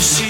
she